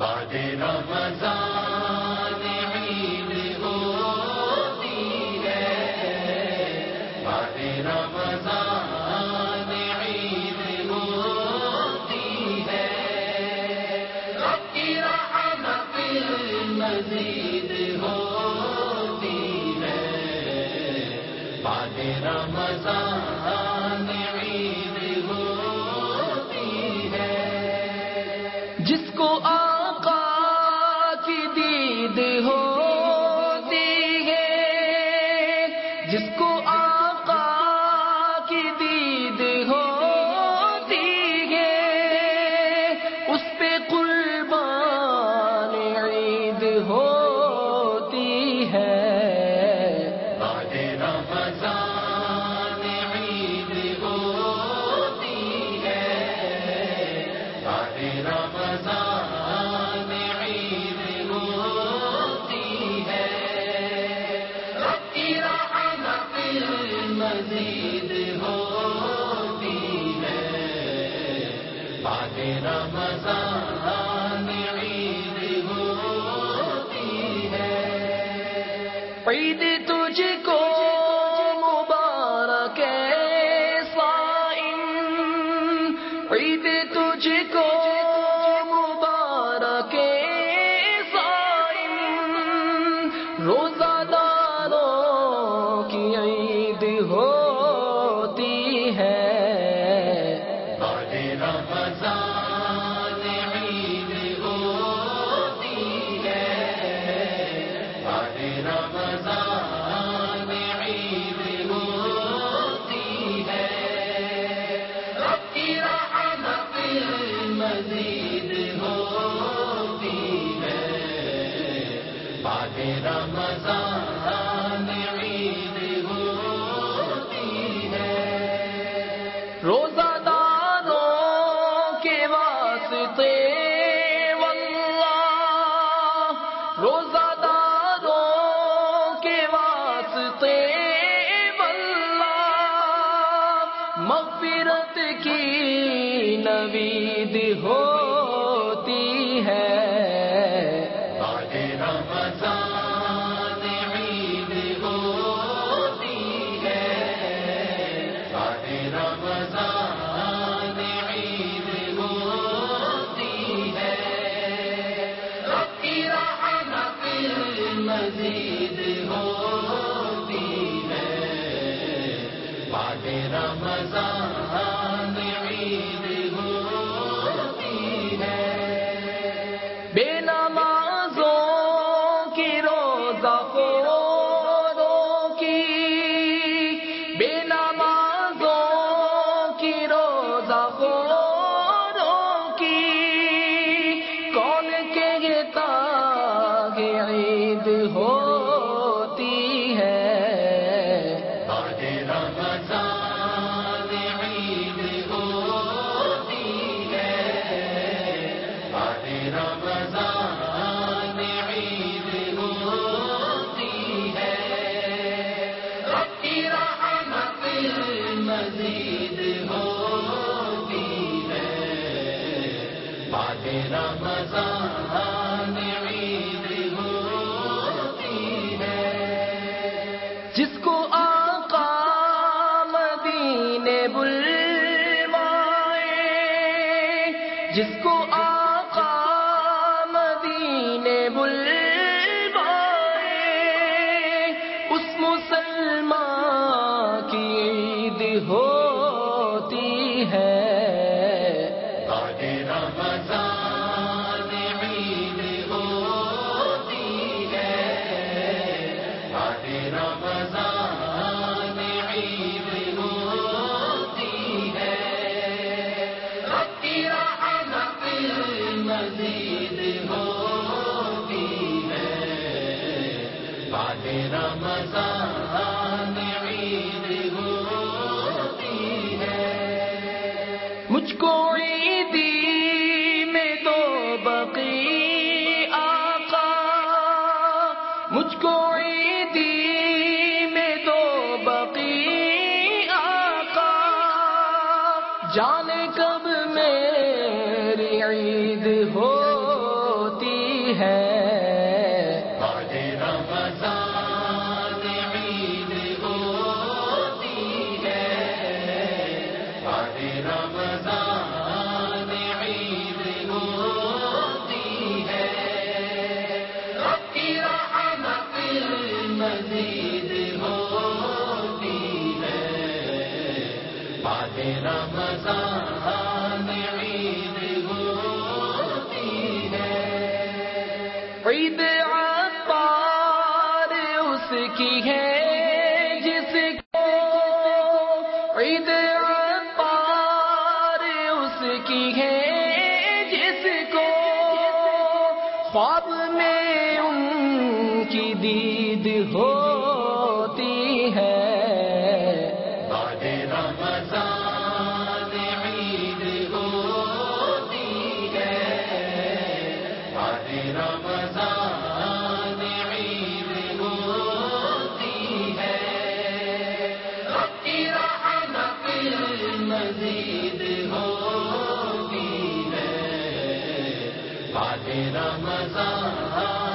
بعد رمضان عید ہوتی ہے۔ بعد رمضان عید ہوتی ہے۔ رب کی رحمت مزید ہوتی ہے۔ بعد رمضان جس کو آقا کی دید ہوتی ہے اس پہ قربان عید ہوتی ہے۔ بعد رمضان عید ہوتی ہے۔ عید تجھ کو مبارک صائم عید تجھ کو مبارک روزہ داروں کی عید ہوتی رمضان عید ہوتی ہے۔ روزہ داروں کے واسطے واللہ روزہ داروں کے واسطے واللہ، مغفرت کی نوید ہوتی مزید ہوتی ہے۔ بعد رمضان رمضان عید ہوتی ہے۔ جس کو آقا مدینے بلوائے جس کو رمضان عید ہوتی ہے۔ مجھ کو عیدی میں تو بقی آقا۔ مجھ کو عیدی میں تو بقی آقا۔ جانے کب میری عید ہوتی ہے؟ رمضان عید ہوتی ہے۔ عید عطار اس کی ہے جس کو عید عطار اس کی ہے جس کو خواب میں ان کی دید ہوتی رمضان عید ہوتی ہے۔ رب کی رحمت مزید ہوتی ہے۔ بعد رمضان